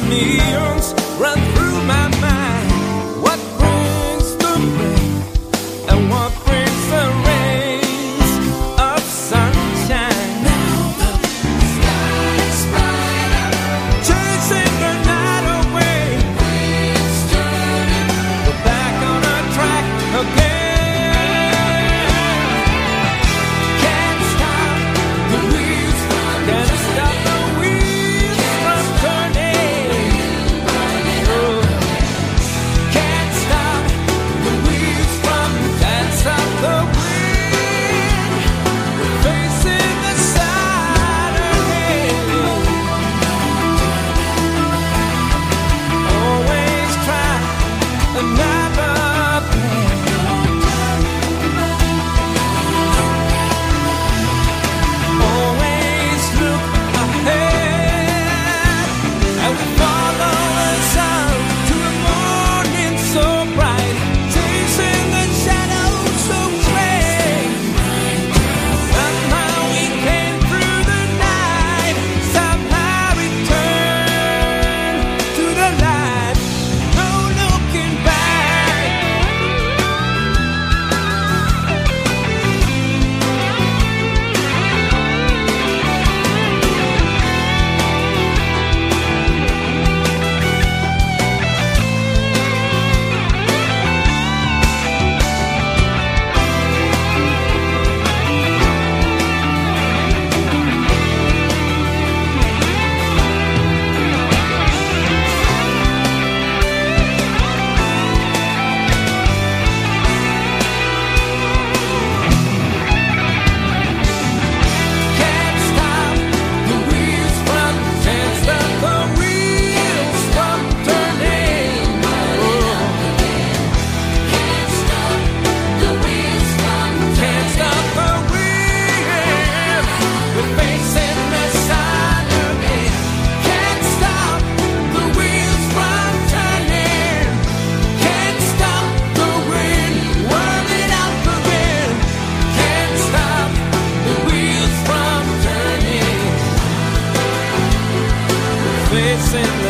the sun.